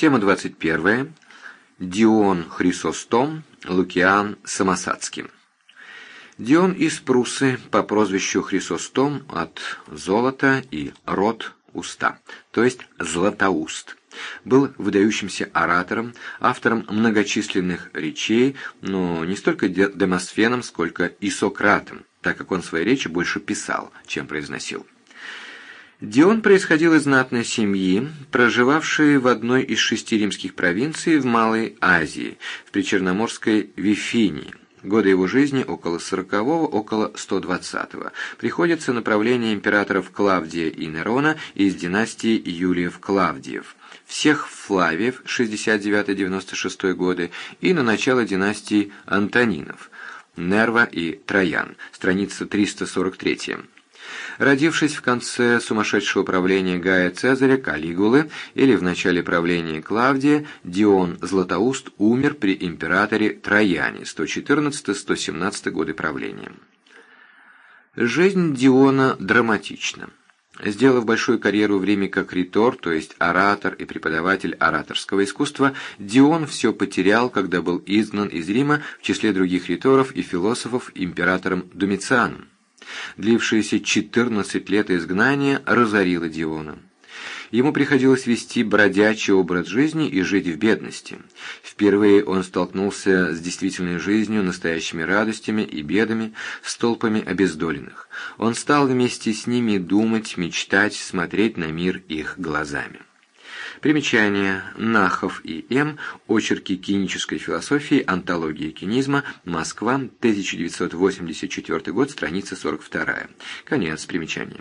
Тема 21. Дион Хрисостом, Лукиан Самосадский. Дион из Прусы по прозвищу Хрисостом от золота и рот уста, то есть златоуст. Был выдающимся оратором, автором многочисленных речей, но не столько Демосфеном, сколько и Сократом, так как он свои речи больше писал, чем произносил. Дион происходил из знатной семьи, проживавшей в одной из шести римских провинций в Малой Азии, в Причерноморской Вифинии. Годы его жизни около 40-го, около 120-го. Приходится направление императоров Клавдия и Нерона из династии Юлиев-Клавдиев, всех Флавиев 69-96 годы и на начало династии Антонинов, Нерва и Троян, страница 343 Родившись в конце сумасшедшего правления Гая Цезаря Калигулы или в начале правления Клавдия, Дион Златоуст умер при императоре Трояне 114-117 годы правления. Жизнь Диона драматична. Сделав большую карьеру в Риме как ритор, то есть оратор и преподаватель ораторского искусства, Дион все потерял, когда был изгнан из Рима в числе других риторов и философов императором Домицианом. Длившееся 14 лет изгнания разорило Диона. Ему приходилось вести бродячий образ жизни и жить в бедности. Впервые он столкнулся с действительной жизнью, настоящими радостями и бедами, с толпами обездоленных. Он стал вместе с ними думать, мечтать, смотреть на мир их глазами. Примечание. Нахов и М. Очерки кинической философии. Антология кинизма. Москва. 1984 год. Страница 42. Конец примечания.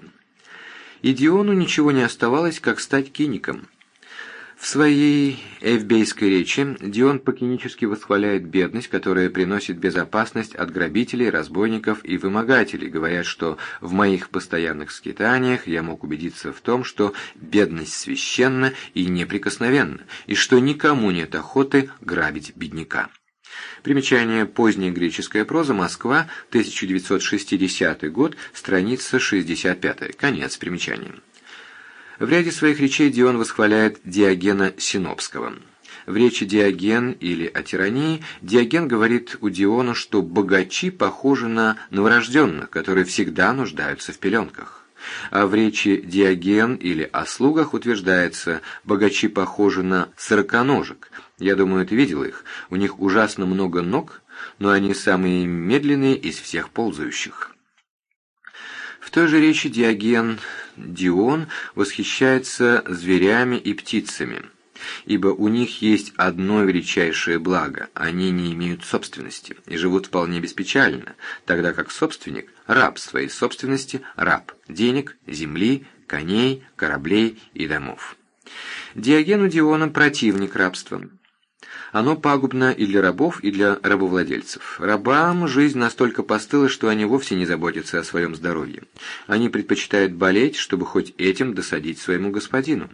Идиону ничего не оставалось, как стать киником. В своей эвбейской речи Дион покинически восхваляет бедность, которая приносит безопасность от грабителей, разбойников и вымогателей. Говорят, что в моих постоянных скитаниях я мог убедиться в том, что бедность священна и неприкосновенна, и что никому нет охоты грабить бедняка. Примечание «Поздняя греческая проза. Москва. 1960 год. Страница 65». Конец примечания. В ряде своих речей Дион восхваляет Диогена Синопского. В речи «Диоген» или о тирании Диоген говорит у Диона, что богачи похожи на новорожденных, которые всегда нуждаются в пеленках. А в речи «Диоген» или о слугах утверждается «богачи похожи на сороконожек». Я думаю, ты видел их. У них ужасно много ног, но они самые медленные из всех ползающих. В той же речи Диоген Дион восхищается зверями и птицами, ибо у них есть одно величайшее благо – они не имеют собственности и живут вполне беспечально, тогда как собственник – раб своей собственности, раб денег, земли, коней, кораблей и домов. Диоген у Диона противник рабства. Оно пагубно и для рабов, и для рабовладельцев. Рабам жизнь настолько постыла, что они вовсе не заботятся о своем здоровье. Они предпочитают болеть, чтобы хоть этим досадить своему господину.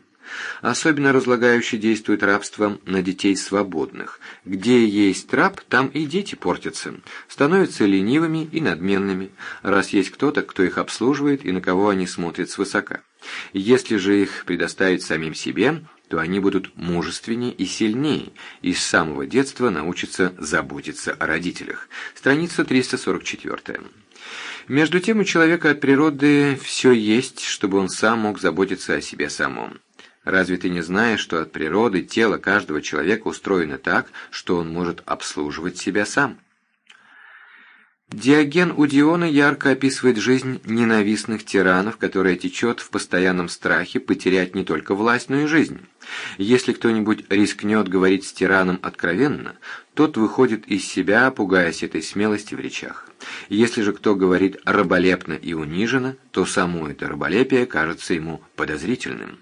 Особенно разлагающе действует рабство на детей свободных. Где есть раб, там и дети портятся, становятся ленивыми и надменными, раз есть кто-то, кто их обслуживает и на кого они смотрят свысока. Если же их предоставить самим себе, то они будут мужественнее и сильнее, и с самого детства научатся заботиться о родителях. Страница 344. Между тем у человека от природы все есть, чтобы он сам мог заботиться о себе самом. Разве ты не знаешь, что от природы тело каждого человека устроено так, что он может обслуживать себя сам? Диоген у Диона ярко описывает жизнь ненавистных тиранов, которая течет в постоянном страхе потерять не только власть, но и жизнь. Если кто-нибудь рискнет говорить с тираном откровенно, тот выходит из себя, пугаясь этой смелости в речах. Если же кто говорит раболепно и униженно, то само это раболепие кажется ему подозрительным.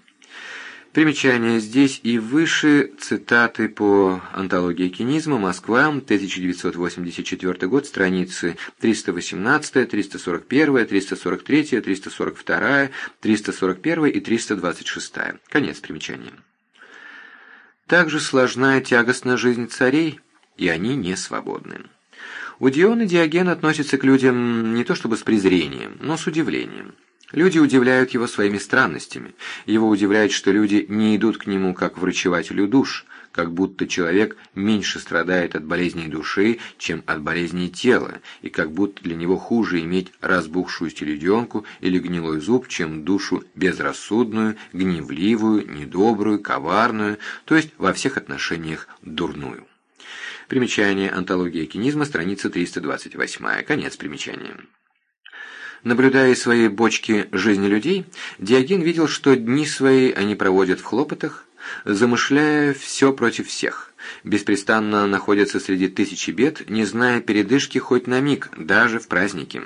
Примечание здесь и выше цитаты по антологии кинизма «Москва», 1984 год, страницы 318, 341, 343, 342, 341 и 326. Конец примечания. Также сложна и тягостна жизнь царей, и они не свободны. У Диона Диоген относится к людям не то чтобы с презрением, но с удивлением. Люди удивляют его своими странностями. Его удивляет, что люди не идут к нему как врачевателю душ, как будто человек меньше страдает от болезней души, чем от болезней тела, и как будто для него хуже иметь разбухшую стеледенку или гнилой зуб, чем душу безрассудную, гневливую, недобрую, коварную, то есть во всех отношениях дурную. Примечание «Антология кинизма», страница 328, конец примечания. Наблюдая из своей бочки жизни людей, Диоген видел, что дни свои они проводят в хлопотах, замышляя все против всех, беспрестанно находятся среди тысячи бед, не зная передышки хоть на миг, даже в праздники.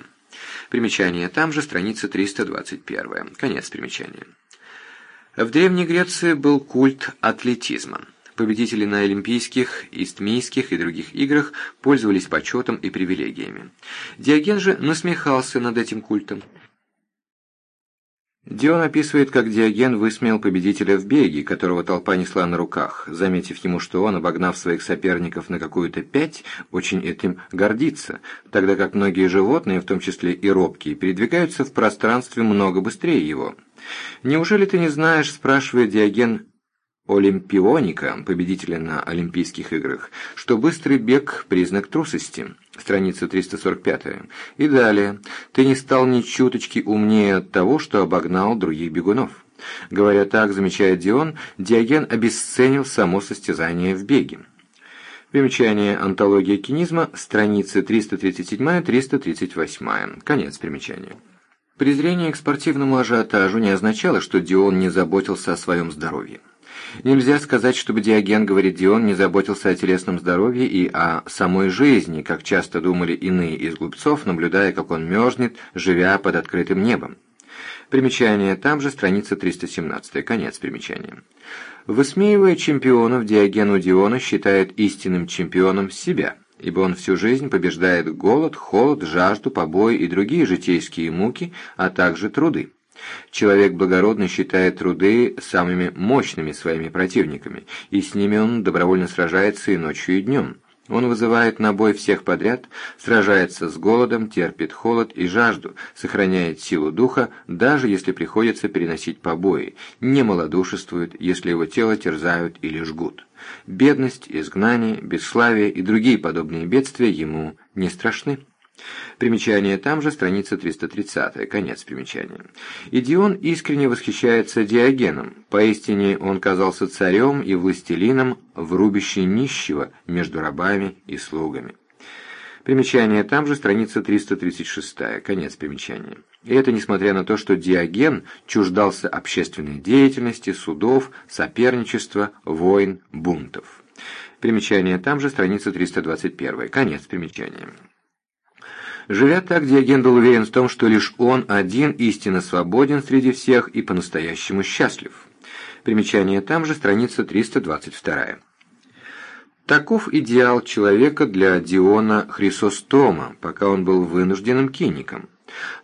Примечание там же, страница 321. Конец примечания. В Древней Греции был культ атлетизма. Победители на Олимпийских, Истмийских и других играх пользовались почетом и привилегиями. Диоген же насмехался над этим культом. Дион описывает, как Диоген высмеял победителя в беге, которого толпа несла на руках, заметив ему, что он, обогнав своих соперников на какую-то пять, очень этим гордится, тогда как многие животные, в том числе и робкие, передвигаются в пространстве много быстрее его. «Неужели ты не знаешь, — спрашивает Диоген Олимпионика, победителя на Олимпийских играх, что быстрый бег – признак трусости, страница 345. И далее, ты не стал ни чуточки умнее от того, что обогнал других бегунов. Говоря так, замечает Дион, Диоген обесценил само состязание в беге. Примечание «Антология кинизма», страницы 337-338. Конец примечания. Презрение к спортивному ажиотажу не означало, что Дион не заботился о своем здоровье. Нельзя сказать, чтобы Диоген, говорит Дион, не заботился о телесном здоровье и о самой жизни, как часто думали иные из глупцов, наблюдая, как он мерзнет, живя под открытым небом. Примечание там же, страница 317, конец примечания. Высмеивая чемпионов, Диоген Диона считает истинным чемпионом себя, ибо он всю жизнь побеждает голод, холод, жажду, побои и другие житейские муки, а также труды. Человек благородный считает труды самыми мощными своими противниками, и с ними он добровольно сражается и ночью, и днем. Он вызывает на бой всех подряд, сражается с голодом, терпит холод и жажду, сохраняет силу духа, даже если приходится переносить побои, не малодушествует, если его тело терзают или жгут. Бедность, изгнание, бесславие и другие подобные бедствия ему не страшны. Примечание там же, страница 330, конец примечания. И Дион искренне восхищается Диогеном. Поистине он казался царем и властелином в рубище нищего между рабами и слугами. Примечание там же, страница 336, конец примечания. И это несмотря на то, что Диоген чуждался общественной деятельности, судов, соперничества, войн, бунтов. Примечание там же, страница 321, конец примечания. Живя так, Диоген был уверен в том, что лишь он один истинно свободен среди всех и по-настоящему счастлив. Примечание там же, страница 322. Таков идеал человека для Диона Хрисостома, пока он был вынужденным киником.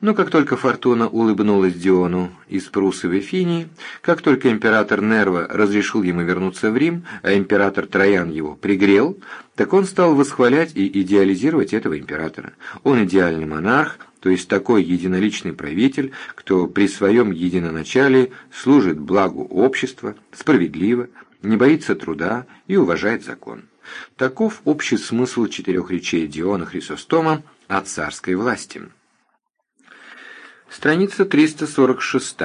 Но как только Фортуна улыбнулась Диону из Прусы в Эфинии, как только император Нерва разрешил ему вернуться в Рим, а император Троян его пригрел, так он стал восхвалять и идеализировать этого императора. Он идеальный монарх, то есть такой единоличный правитель, кто при своем единоначале служит благу общества, справедливо, не боится труда и уважает закон. Таков общий смысл четырех речей Диона Хрисостома о царской власти. Страница 346.